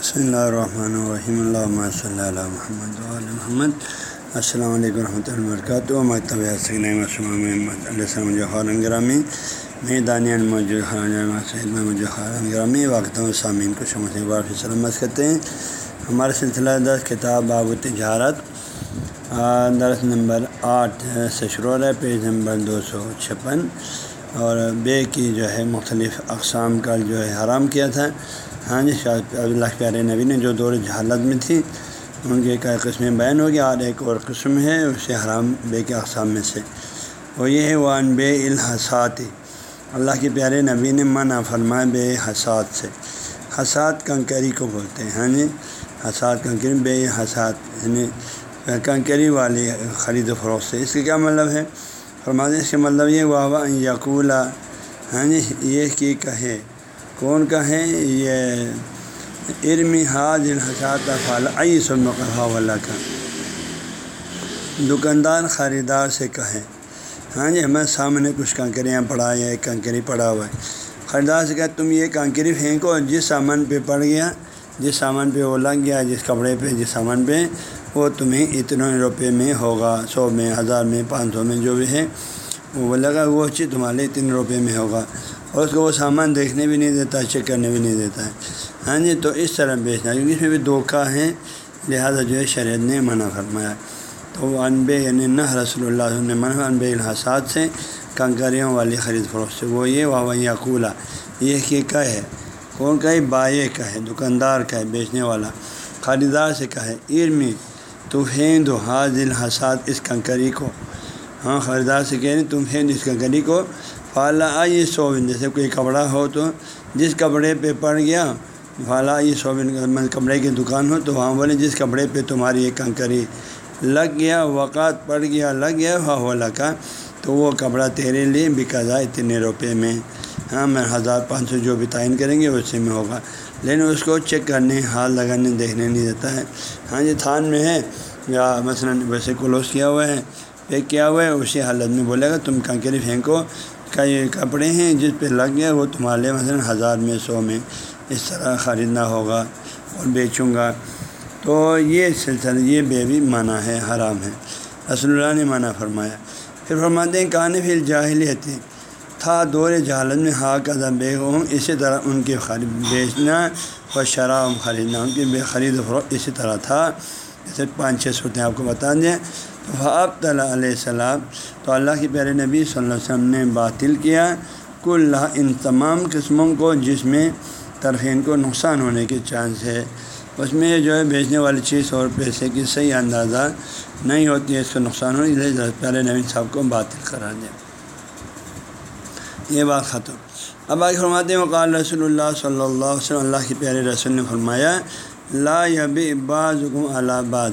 بسم اللہ الرحمن الرحیم اللہ صلی اللہ محمد علیہ محمد السلام علیکم ورحمۃ اللہ وبرکاتہ مکتب علیہ گرامی میں دانیہ موجود خارن گرامی واقع سامعین کو شمع سے سلامت کرتے ہیں ہمارا سلسلہ دس کتاب باب تجارت درس نمبر آٹھ سے شروع ہے پیج نمبر دو سو چھپن اور بے کی جو ہے مختلف اقسام کا جو ہے حرام کیا تھا ہاں جی شاید اللہ پیارے نبی نے جو دور جہالت میں تھی، ان کی کئی قسمیں بیان ہو گیا، اور ایک اور قسم ہے، اسے حرام بے کے اقسام میں سے۔ وہ یہ ہے وہ ان بے الحساتی اللہ کے پیارے نبی نے منع فرمایا بے حسات سے۔ حسات کنکری کو بولتے ہیں ہاں جی۔ حسات کنکری، بے حسات یعنی کنکری والی خرید و فروخت سے۔ اس کا کیا مطلب ہے؟ فرماتے اس کا مطلب یہ ہوا یقولا ہاں جی یہ کی کہے۔ کون کا ہے؟ یہ ارمی حاض الحسات فعال سب والا کا۔ دکاندار خریدار سے کہے۔ ہاں جی ہمیں سامنے کچھ کنکریاں پڑا یا ایک کنکری پڑا ہوا ہے۔ خریدار سے کہا تم یہ کنکری پھینکو، جس سامان پہ پڑ گیا، جس سامان پہ وہ لگ گیا، جس کپڑے پہ، جس سامان پہ، وہ تمہیں اتنے روپے میں ہوگا، سو میں، ہزار میں، پانچ سو میں، جو بھی ہے، وہ لگا وہ چیز تمہارے اتنے روپے میں ہوگا۔ اور اس کو وہ سامان دیکھنے بھی نہیں دیتا، چیک کرنے بھی نہیں دیتا ہے۔ ہاں جی تو اس طرح بیچنا کیونکہ اس میں بھی دھوکہ ہے لہٰذا جو ہے شریعت نے منع فرمایا۔ تو وہ انبے یعنی نہ رسول اللہ نے منع انبے الحسات سے کنکریوں والی خرید فروخت سے۔ وہ یہ واہ یقولا یہ کہ کا ہے۔ کون کا ہے؟ بائے کا ہے، دکاندار کا ہے، بیچنے والا۔ خریدار سے کہے ارمی، تو ہین دو حاضل حسات اس کنکری کو۔ ہاں خریدار سے کہیں تم ہین اس کنکری کو فالا یہ سوبن جیسے کوئی کپڑا ہو تو جس کپڑے پہ پڑ گیا، فالا یہ سوبن کپڑے کی دکان ہو تو وہاں بولے، جس کپڑے پہ تمہاری یہ کنکری لگ گیا وقات پڑ گیا، لگ گیا والا کا تو وہ کپڑا تیرے لیے بکا جائے اتنے روپے میں۔ ہاں میں ہزار پانچ سو جو بھی تعین کریں گے، اسی میں ہوگا۔ لیکن اس کو چیک کرنے ہاتھ لگانے، دیکھنے نہیں دیتا ہے۔ ہاں جی تھان میں ہے، یا مثلاً ویسے کلوز کیا ہوا ہے، پیک کیا ہوا ہے، اسی حالت میں بولے گا، تم کنکری پھینکو۔ کا یہ کپڑے ہیں، جس پہ لگ گیا وہ تمہارے مثلاً ہزار میں سو میں اس طرح خریدنا ہوگا اور بیچوں گا۔ تو یہ سلسلہ، یہ بے بھی منع ہے، حرام ہے۔ رسول اللہ نے منع فرمایا۔ پھر فرماتے ہیں کہانی پھر جاہلیت تھا دور جہالت میں ہا کا بے ہوں اسی طرح ان کے خرید، بیچنا اور شراب خریدنا، ان کی بے خرید و فروخت اسی طرح تھا۔ جیسے پانچ چھ صورتیں آپ کو بتا دیں۔ وہب تعالیٰ علیہ السلام۔ تو اللہ کے پیارے نبی صلی اللہ علیہ وسلم نے باطل کیا۔ کل ان تمام قسموں کو جس میں ترفین کو نقصان ہونے کے چانس ہے۔ اس میں جو ہے بیچنے والی چیز اور پیسے کی صحیح اندازہ نہیں ہوتی ہے، اس کا نقصان ہو اس لیے پیارے نبی صاحب کو باطل کرا دیا یہ بات ختم۔ اب آگے فرماتے ہیں، وقال رسول اللہ صلی اللہ علیہ وسلم۔ اللہ کے پیارے رسول نے فرمایا لا یب بعض حکم اللہ بعض۔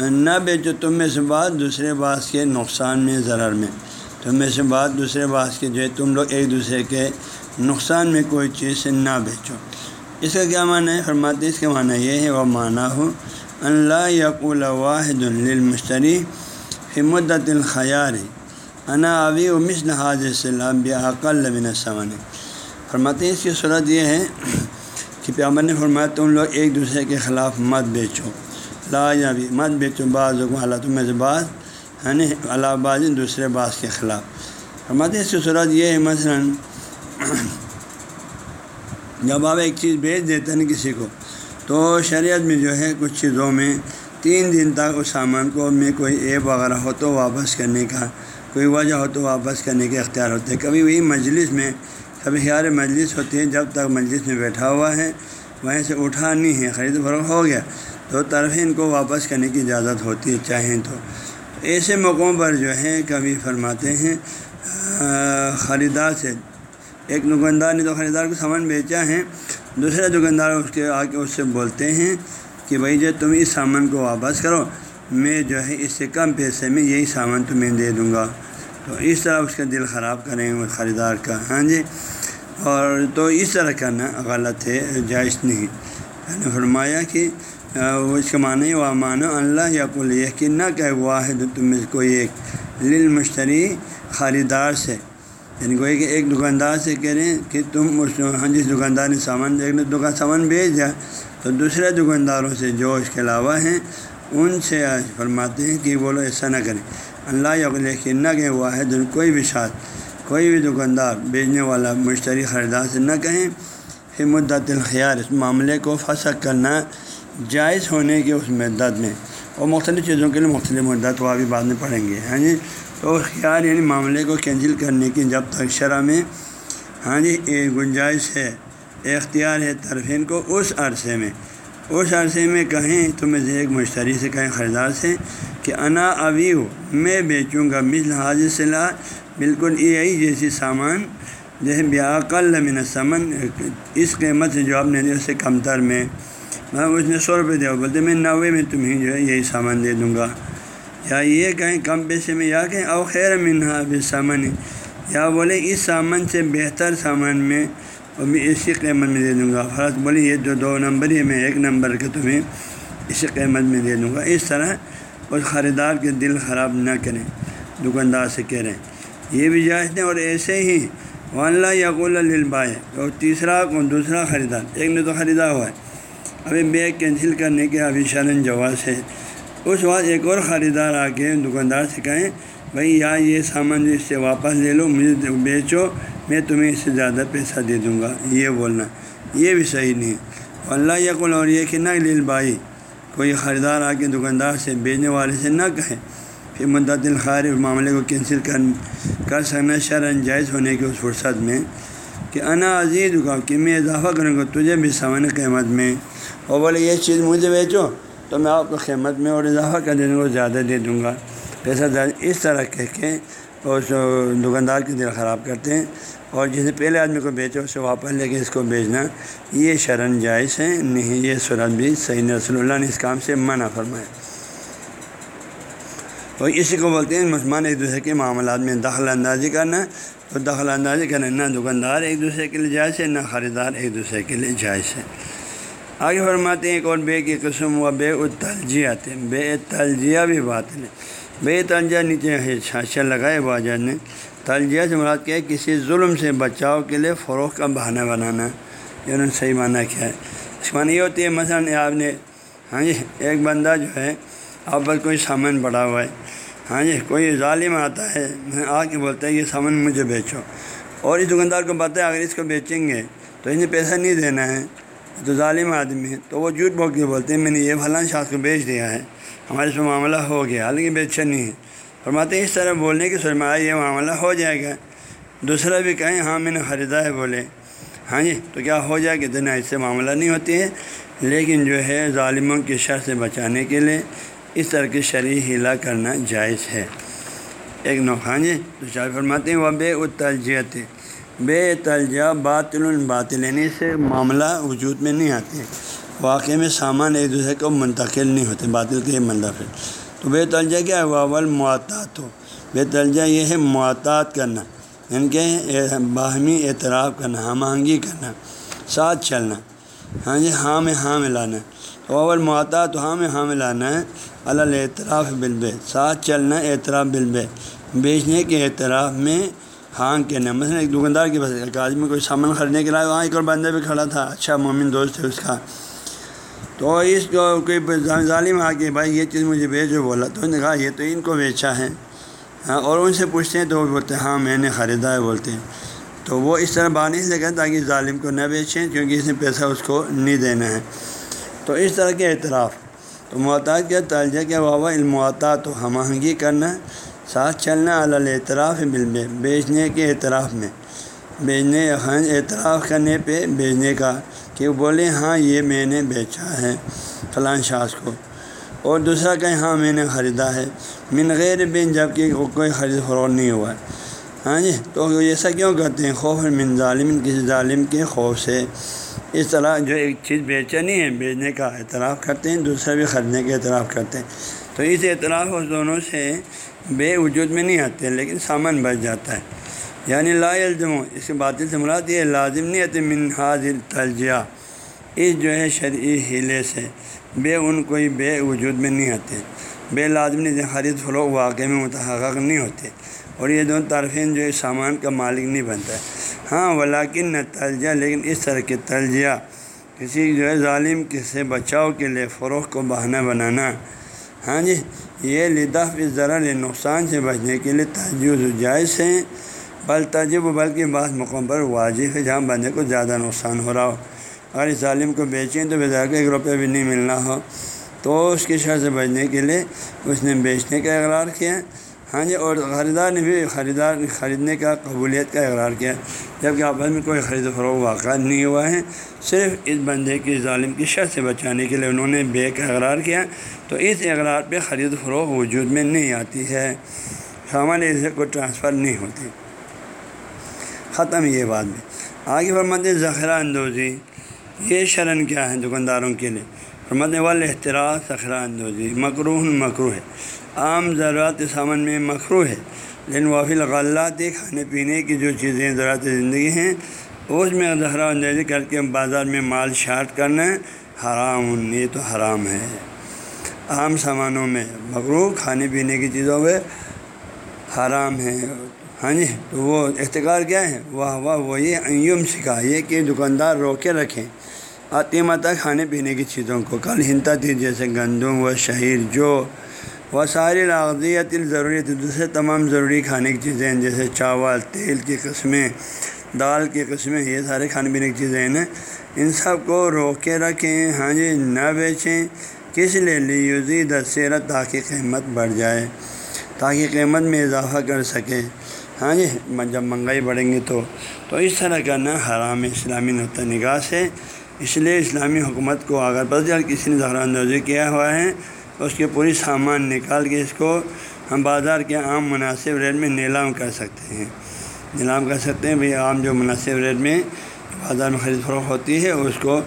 نہ بیچو تم میں سے بات دوسرے باس کے نقصان میں، ضرر میں۔ تم میں سے بات دوسرے باس کے جو ہے، تم لوگ ایک دوسرے کے نقصان میں کوئی چیز نہ بیچو۔ اس کا کیا معنی ہے؟ فرماتے اس کا معنی یہ ہے وہ معنی ہو اللہ یقول واحد للمشتری فی مدت انا ابی و مصن حاضر صلاح عقل بن سوان فرماتے اس کی صورت یہ ہے کہ پیامر نے فرمایا، تم لوگ ایک دوسرے کے خلاف مت بیچو۔ لا یا بھی، مت بیچو بعض حکم اللہ، تم سے بعض ہے نا اللہ باز دوسرے بعض کے خلاف۔ فرماتے اس کی صورت یہ ہے، مثلاً جب آپ ایک چیز بیچ دیتے ہیں کسی کو، تو شریعت میں جو ہے، کچھ چیزوں میں تین دن تک اس سامان کو میں کوئی ایپ وغیرہ ہو تو واپس کرنے کا، کوئی وجہ ہو تو واپس کرنے کے اختیار ہوتے ہیں۔ کبھی وہی مجلس میں کبھی خیال مجلس ہوتی ہے جب تک مجلس میں بیٹھا ہوا ہے، وہیں سے اٹھا نہیں ہے، خرید فروخت ہو گیا۔ تو طرف ان کو واپس کرنے کی اجازت ہوتی ہے، چاہیں تو۔ ایسے موقعوں پر جو ہے کبھی فرماتے ہیں خریدار سے۔ ایک دکاندار نے تو خریدار کو سامان بیچا ہے، دوسرے دکاندار اس کے آ کے اس سے بولتے ہیں کہ بھائی جو تم اس سامان کو واپس کرو، میں جو ہے، اس سے کم پیسے میں یہی سامان تمہیں دے دوں گا۔ تو اس طرح اس کا دل خراب کریں خریدار کا۔ ہاں جی؟ اور تو اس طرح کرنا غلط ہے، جائز نہیں۔ نے فرمایا کہ وہ اس کا معنی وہ معنی اللہ یا کل یقین نہ کہ واحد، تم میں کوئی ایک۔ لل مشتری خریدار سے۔ یعنی کوئی کہ ایک دکاندار سے کہہ رہے ہیں کہ تم اس ہاں جس دکاندار نے سامان ایک دکان سامان بیچ دیا تو دوسرے دکانداروں سے جو اس کے علاوہ ہیں، ان سے فرماتے ہیں کہ وہ لوگ ایسا نہ کریں۔ اللہ یقین نہ کہ واحد، کوئی بھی شاد کوئی بھی دکاندار بیچنے والا مشتری خریدار سے نہ کہیں، پھر مدت الخیار اس معاملے کو فسق کرنا جائز ہونے کے اس مدت میں۔ اور مختلف چیزوں کے لیے مختلف مدت وہ ابھی بعد میں پڑھیں گے ہاں جی؟ تو خیال یعنی معاملے کو کینسل کرنے کی جب تک شرح میں ہاں جی ایک گنجائش ہے، اختیار ہے طرفین کو اس عرصے میں۔ اس عرصے میں کہیں تو میں ایک مشتری سے، کہیں خریدار سے کہ انا ابھی ہو میں بیچوں گا، مثل حاضر صلاح بالکل یہی جیسی سامان جیسے بیاقل من سمن اس قیمت سے جو آپ نے اس سے کم تر میں اس نے سو روپئے دیا بولتے میں نوے میں تمہیں جو ہے یہی سامان دے دوں گا۔ یا یہ کہیں کم پیسے میں، یا کہیں او خیر منہا سامان یا بولے اس سامان سے بہتر سامان میں، وہ بھی اسی قیمت میں دے دوں گا۔ فرض بولے یہ جو دو نمبر ہی میں ایک نمبر کے تمہیں اسی قیمت میں دے دوں گا۔ اس طرح اس خریدار کے دل خراب نہ کریں، دکاندار سے کہہ رہے ہیں۔ یہ بھی جائز نہیں اور ایسے ہی اللہ یقول البائے اور تیسرا کون دوسرا خریدار، ایک نے تو خریدا ہوا ہے۔ ابھی بیگ کینسل کرنے کے ابھی شرن جواز ہے۔ اس وقت ایک اور خریدار آ کے دکاندار سے کہیں، بھائی یا یہ سامان جو اس سے واپس لے لو، مجھے بیچو، میں تمہیں اس سے زیادہ پیسہ دے دوں گا۔ یہ بولنا۔ یہ بھی صحیح نہیں۔ اللہ یقل اور یہ کہ نہ لیل بھائی کوئی خریدار آ کے دکاندار سے، بیچنے والے سے نہ کہے پھر مدت الخار معاملے کو کینسل کر کر سکنا شرن جائز ہونے کی اس فرصت میں کہ انا عزیز کا کہ میں اضافہ کروں گا تجھے بھی سامان قیمت میں۔ اور بولے، یہ چیز مجھے بیچو تو میں آپ کو قیمت میں اور اضافہ کر دینے کو زیادہ دے دوں گا۔ پیسہ زیادہ اس طرح کہہ کے اس دکاندار کی دل خراب کرتے ہیں اور جسے پہلے آدمی کو بیچو، اسے واپس لے کے اس کو بیچنا یہ شرن جائز ہے، نہیں، یہ صورت بھی صحیح رسول اللہ نے اس کام سے منع فرمایا۔ اور اسی کو بولتے ہیں، مسلمان ایک دوسرے کے معاملات میں دخل اندازی کرنا، تو دخل اندازی کرنا نہ دکاندار ایک دوسرے کے لیے جائز ہے، نہ خریدار ایک دوسرے کے لیے جائز ہے۔ آگے فرماتے ہیں ایک اور بے کی قسم و بے اتلجیہ بے تلجیہ بھی بات ہے۔ بے تلجیہ نیچے ہے چھاشا لگائے باجا نے تلجیہ سے مراد کیا ہے؟ کسی ظلم سے بچاؤ کے لیے فروغ کا بہانہ بنانا۔ یہ انہوں نے صحیح معنی کیا ہے۔ اس معنی یہ ہوتی ہے، مثلاً آپ نے ہاں جی ایک بندہ جو ہے آپ پر کوئی سامان پڑا ہوا ہے۔ ہاں جی کوئی ظالم آتا ہے آ کے بولتا ہے، یہ سامان مجھے بیچو۔ اور اس دکاندار کو بتائے، اگر اس کو بیچیں گے تو انہیں پیسہ نہیں دینا ہے۔ تو ظالم آدمی ہے۔ تو وہ جھوٹ بول کے بولتے ہیں، میں نے یہ فلاں شاخ کو بیچ دیا ہے۔ ہمارے سے معاملہ ہو گیا، حالانکہ بیچا نہیں ہے۔ فرماتے ہیں، اس طرح بولنے کی سرمایہ یہ معاملہ ہو جائے گا۔ دوسرا بھی کہیں ہاں میں نے خریدا ہے بولے۔ ہاں جی تو کیا ہو جائے کہ دن سے معاملہ نہیں ہوتی ہے لیکن جو ہے، ظالموں کی شر سے بچانے کے لیے اس طرح کی شرعی ہلا کرنا جائز ہے۔ ایک ہاں جی تو شاہ فرماتے ہیں وہ بے اتلجیت بے تلجہ باطل الباطل یعنی سے معاملہ وجود میں نہیں آتے۔ واقعے میں سامان ایک دوسرے کو منتقل نہیں ہوتے، باطل کے منتقل تو بے تلجہ کیا ہے واول معطات۔ ہو بے تلجہ یہ ہے معطات کرنا یعنی کہ باہمی اعتراف کرنا ہم آہنگی کرنا، ساتھ چلنا۔ ہاں جی ہاں میں ہاں میں لانا تو ہاں میں ہاں لانا ہے اللہ اعتراف بالبے ساتھ چلنا اعتراف بالبے بیچنے کے اعتراف میں ہاں کہنا مثلاً ایک دکاندار کے پاس ایک آدمی کوئی سامان خریدنے کے لیے وہاں ایک اور بندہ بھی کھڑا تھا۔ اچھا مومن دوست ہے اس کا۔ تو اس کو کوئی ظالم آ کے، بھائی یہ چیز مجھے بیچو بولا۔ تو نے کہا، یہ تو ان کو بیچا ہے۔ ہاں اور ان سے پوچھتے ہیں تو وہ بولتے ہیں ہاں میں نے خریدا ہے، بولتے ہیں۔ تو وہ اس طرح بانی سے کہیں تاکہ ظالم کو نہ بیچیں، کیونکہ اس نے پیسہ اس کو نہیں دینا ہے۔ تو اس طرح کے اعتراف۔ تو محتاط کیا ترجیح کیا، بابا المعطات تو ہم آہنگی کرنا، ساتھ چلنا اعتراف بل بیچنے کے اعتراف میں۔ بیچنے ہاں، اعتراف کرنے پہ بیچنے کا کہ بولے ہاں یہ میں نے بیچا ہے فلاں شاخ کو۔ اور دوسرا کہیں ہاں میں نے خریدا ہے۔ من غیر بین جبکہ کوئی خرید فروغ نہیں ہوا۔ ہے ہاں جی تو ایسا کیوں کرتے ہیں؟ خوف من ظالم کسی ظالم کے خوف سے۔ اس طرح جو ایک چیز بیچا نہیں ہے، بیچنے کا اعتراف کرتے ہیں، دوسرا بھی خریدنے کا اعتراف کرتے ہیں۔ تو اس اعتراف اس دونوں سے بے وجود میں نہیں آتے، لیکن سامان بچ جاتا ہے۔ یعنی لا الزم اس کے باطل سے مراد یہ لازم نہیں آتے من حاضر تلجیہ۔ اس جو ہے شرعی ہیلے سے بے، ان کوئی بے وجود میں نہیں آتے۔ بے لازم نہیں، خرید فروغ واقع میں متحق نہیں ہوتے۔ اور یہ دونوں طرفین جو ہے سامان کا مالک نہیں بنتا ہے۔ ہاں ولاکن نہ تلجہ لیکن اس طرح کے تلجیہ کسی جو ہے ظالم سے بچاؤ کے لیے فروغ کو بہانہ بنانا۔ ہاں جی یہ لداف اس ذرا نقصان سے بچنے کے لیے تجوز جائز ہیں، بل تجب و بلکہ بعض موقعوں پر واجب ہے جہاں بندے کو زیادہ نقصان ہو رہا ہو۔ اگر اس ظالم کو بیچیں تو بے ایک روپے بھی نہیں ملنا ہو۔ تو اس کی شر سے بچنے کے لیے اس نے بیچنے کا اقرار کیا۔ ہاں جی اور خریدار نے بھی خریدار خریدنے کا قبولیت کا اقرار کیا۔ جبکہ آپس میں کوئی خرید و فروغ واقع نہیں ہوا ہے، صرف اس بندے کی ظالم کی شر سے بچانے کے لیے انہوں نے بے کا اقرار کیا، تو اس اقرار پہ خرید و فروغ وجود میں نہیں آتی ہے۔ سامان اسے کوئی ٹرانسفر نہیں ہوتی۔ ختم یہ بات بھی۔ آگے فرماتے ذخیرہ اندوزی، یہ شرن کیا ہے دکانداروں کے لیے؟ فرمت وال احتراج ذخیرہ اندوزی مکروح مکرو ہے۔ عام ضرورت سامان میں مکرو ہے۔ لیکن وافل غلات کھانے پینے کی جو چیزیں ضرورت زندگی ہیں اس میں ذخیرہ اندوزی کر کے بازار میں مال شارٹ کرنا حرام، یہ تو حرام ہے۔ عام سامانوں میں مکرو کھانے پینے کی چیزوں میں حرام ہے۔ ہاں جی تو وہ اختکار کیا ہے؟ واہ واہ وہی ایوم سکھا یہ کہ دکاندار روکے رکھیں۔ آتی ماتا کھانے پینے کی چیزوں کو کل ہنتا تھی، جیسے گندم و شہیر جو وہ ساری لاغذیت ضروری تھی دوسرے تمام ضروری کھانے کی چیزیں ہیں، جیسے چاول، تیل کی قسمیں، دال کی قسمیں، یہ سارے کھانے پینے کی چیزیں ہیں ان سب کو روکے رکھیں ہاں جی نہ بیچیں۔ کس لیے؟ لیوزی دسیرت تاکہ قیمت بڑھ جائے، تاکہ قیمت میں اضافہ کر سکے ہاں جی جب مہنگائی بڑھیں گے تو تو اس طرح کرنا حرام اسلامی نقطۂ نگاہ سے۔ اس لیے اسلامی حکومت کو اگر پتہ کسی نے زہرا اندازی کیا ہوا ہے۔ اس کے پوری سامان نکال کے اس کو ہم بازار کے عام مناسب ریٹ میں نیلام کر سکتے ہیں۔ نیلام کر سکتے ہیں بھائی عام جو مناسب ریٹ میں بازار میں خرید فروخت ہوتی ہے، اس کو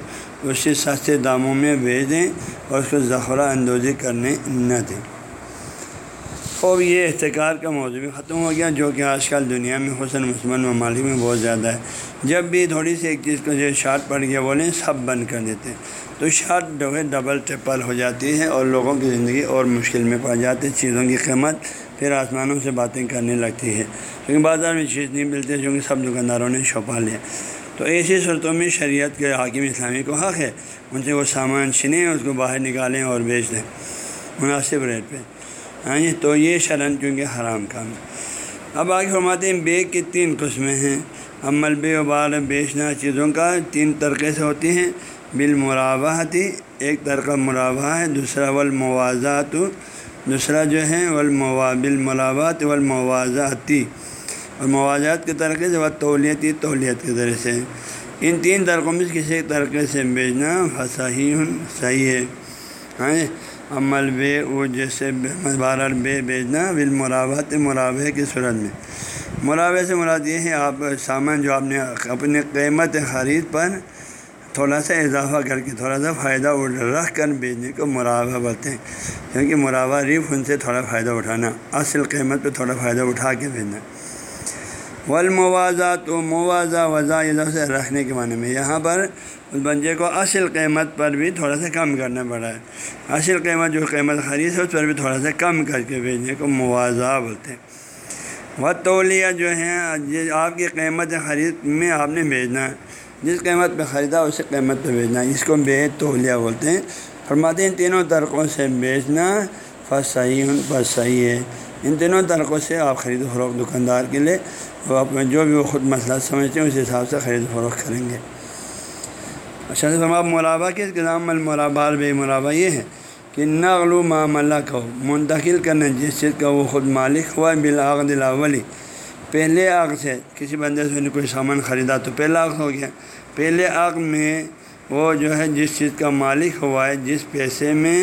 اس سے سستے داموں میں بھیج دیں اور اس کو ذخیرہ اندوزی کرنے نہ دیں۔ خوب یہ احتکار کا موضوع بھی ختم ہو گیا، جو کہ آج کل دنیا میں حسن مسلمان ممالک میں بہت زیادہ ہے۔ جب بھی تھوڑی سی ایک چیز کو جو شارٹ پڑ گیا بولیں، سب بند کر دیتے ہیں۔ تو شارٹ جو ہے ڈبل ٹرپل ہو جاتی ہے اور لوگوں کی زندگی اور مشکل میں پڑ جاتی ہے چیزوں کی قیمت پھر آسمانوں سے باتیں کرنے لگتی ہے کیونکہ بازار میں چیز نہیں ملتی چونکہ سب دکانداروں نے چھپا لیا۔ تو ایسی صورتوں میں شریعت کے حاکم اسلامی کو حق ہے، ان سے وہ سامان چھنیں اس کو باہر نکالیں اور بیچ دیں۔ مناسب ریٹ پہ۔ ہاں جی تو یہ شرن کیونکہ حرام کام ہے۔ اب آگے فرماتے ہیں، بیگ کی تین قسمیں ہیں۔ اب ملبے و بال بیچنا چیزوں کا تین طریقے سے ہوتی ہیں۔ بالمرابحتی ایک طرقہ مرابہ ہے، دوسرا والموازات، دوسرا جو ہے ولموا بالملابات والموازاتی۔ اور موازات کے طریقے سے وہ تولیتی تولیت کے ذریعے سے۔ ان تین طرقوں میں کسی طریقے سے بیچنا صحیح صحیح ہے۔ ہاں عمل بے وہ جیسے بارہ بے بیچنا بالمرابط مرابع کی صورت میں۔ مرابع سے مراد یہ ہے، آپ سامان جو آپ نے اپنے قیمت خرید پر تھوڑا سا اضافہ کر کے تھوڑا سا فائدہ رکھ کر بیچنے کو مرابع بولتے ہیں کیونکہ مرابع ریف ان سے تھوڑا فائدہ اٹھانا، اصل قیمت پہ تھوڑا فائدہ اٹھا کے بھیجنا والموازات و موازہ وضاء سے رکھنے کے معنی میں یہاں پر اس بنجے کو اصل قیمت پر بھی تھوڑا سا کم کرنا پڑا ہے۔ اصل قیمت جو قیمت خرید ہے، اس پر بھی تھوڑا سا کم کر کے بھیجنے کو موازہ بولتے ہیں۔ وہ تولیہ جو ہے آپ کی قیمت خرید میں آپ نے بھیجنا ہے۔ جس قیمت پہ خریدا اسی قیمت پہ بھیجنا ہے اس کو بے تولیہ بولتے ہیں۔ فرماتے ہیں تینوں طرقوں سے بیچنا فس صحیح بس صحیح ہے۔ ان تینوں طرقوں سے آپ خرید و فروخت دکاندار کے لیے وہ اپنا جو بھی وہ خود مسئلہ سمجھتے ہیں، اس حساب سے خرید و فروخت کریں گے۔ اچھا تمام مرابع کے نظام المرابع بے مرابع یہ ہے کہ نقل و معاملہ کو منتقل کرنا جس چیز کا وہ خود مالک ہوا بلاغ الاولی پہلے آگ سے کسی بندے سے کوئی سامان خریدا تو پہلا آگ ہو گیا۔ پہلے آگ میں وہ جو ہے جس چیز کا مالک ہوا ہے، جس پیسے میں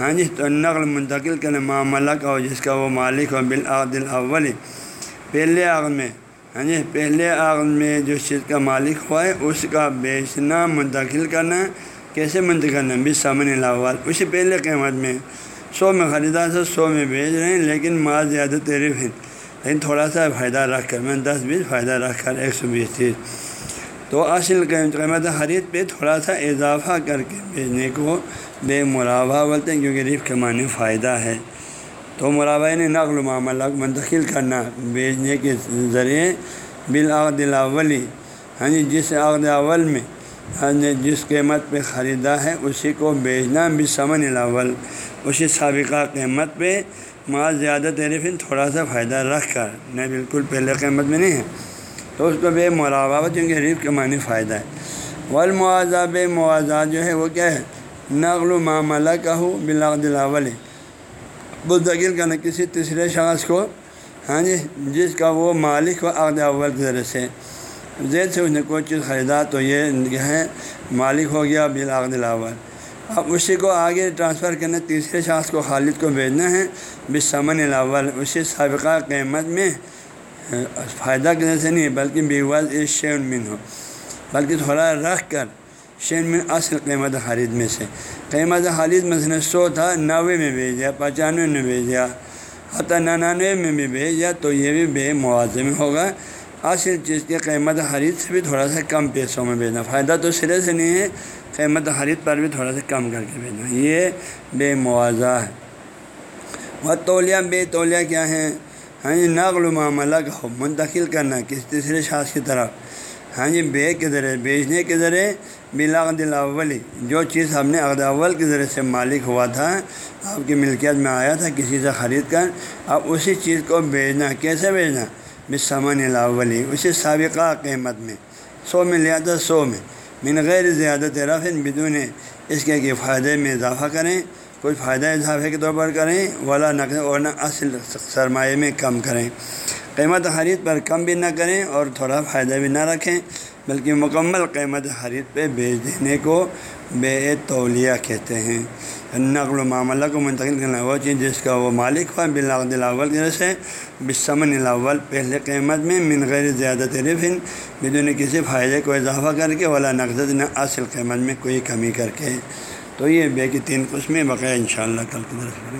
ہاں جی تو نقل منتقل کرنے معاملہ کا ہو جس کا وہ مالک ہو بلاغ الاولی پہلے آگ میں ہاں جی پہلے آگ میں جو چیز کا مالک ہوا ہے، اس کا بیچنا، منتقل کرنا، کیسے منتقل کرنا؟ بھی سامنے لاوال اسی پہلے قیمت میں، سو میں خریدا تھا، سو میں بیچ رہے ہیں، لیکن مال زیادہ تیرف ہے۔ لیکن تھوڑا سا فائدہ رکھ کر، میں دس بیس فائدہ رکھ کر ایک سو بیس تیس تو اصل قیمت خرید پہ تھوڑا سا اضافہ کر کے بیچنے کو بے مراوہ بولتے ہیں، کیونکہ ریف کے معنی فائدہ ہے۔ تو مرابع یعنی نے نقل و معاملہ منتقل کرنا، بیچنے کے ذریعے بالعقد الاولی۔ ہاں جی جس عقد اول میں ہاں جی جس قیمت پہ خریدا ہے، اسی کو بیچنا بھی سمن الاول۔ اسی سابقہ قیمت پہ ماں زیادہ تعریف تھوڑا سا فائدہ رکھ کر نہیں بالکل پہلے قیمت میں نہیں ہے۔ تو اس کو بے مراوہ چونکہ حریف کے معنی فائدہ ہے۔ والموازہ بے موازہ جو ہے وہ کیا ہے؟ نقل و معاملہ کا ہو بلاغ دلاول منتقل کرنا کسی تیسرے شخص کو ہاں جی جس کا وہ مالک ہو عقد اول کے ذریعے سے۔ زید سے اس نے کوئی چیز خریدا تو یہ ہے، مالک ہو گیا بلاغ دلاول اب اسی کو آگے ٹرانسفر کرنا تیسرے شخص کو خالد کو بھیجنا ہے۔ بسمن الاول اسی سابقہ قیمت میں فائدہ کی سے نہیں، بلکہ بیواز شین من ہو۔ بلکہ تھوڑا رکھ کر شین من اصل قیمت خرید میں سے۔ قیمت خالد مثلاً سو تھا، نوے میں بھیج دیا پچانوے میں بھیج دیا حتیٰ ننانوے میں بھی بھیج دیا تو یہ بھی بے موازے میں ہوگا۔ اصل چیز کی قیمت خرید سے بھی تھوڑا سا کم پیسوں میں بھیجنا۔ فائدہ تو سرے سے نہیں ہے قیمت خرید پر بھی تھوڑا سا کم کر کے بھیجنا یہ بے موازہ ہے۔ وہ تولیہ، بے تولیہ کیا ہے ہاں جی نقل و معاملہ کا منتقل کرنا کسی تیسرے شاخ کی طرف؟ ہاں جی بے کے ذریعے، بیچنے کے ذریعے بلاغد الاولی۔ جو چیز ہم نے عقد اول کے ذریعے سے مالک ہوا تھا، آپ کی ملکیت میں آیا تھا، کسی سے خرید کر، اب اسی چیز کو بیچنا کیسے بیچنا؟ بس سامان الاولی اسی سابقہ قیمت میں، سو میں لیا تھا، سو میں۔ من غیر زیادہ رفن بدون اس کے کہ فائدے میں اضافہ کریں کچھ فائدہ اضافے کے طور پر کریں، ولا نہ اور نہ اصل سرمایہ میں کم کریں۔ قیمت خرید پر کم بھی نہ کریں اور تھوڑا فائدہ بھی نہ رکھیں، بلکہ مکمل قیمت خرید پہ بیچ دینے کو بے تولیہ کہتے ہیں۔ نقل و معاملہ کو منتقل کرنا وہ چیز جس کا وہ مالک ہوا بلاغ الاول کی سے بسمن الاول، پہلے قیمت میں من غیر زیادہ رفن بدون کسی فائدے کو اضافہ کر کے ولا نقد نہ، اصل قیمت میں کوئی کمی کر کے۔ تو یہ بے کی تین قسمیں بقایا ان شاء اللہ کل کی طرف۔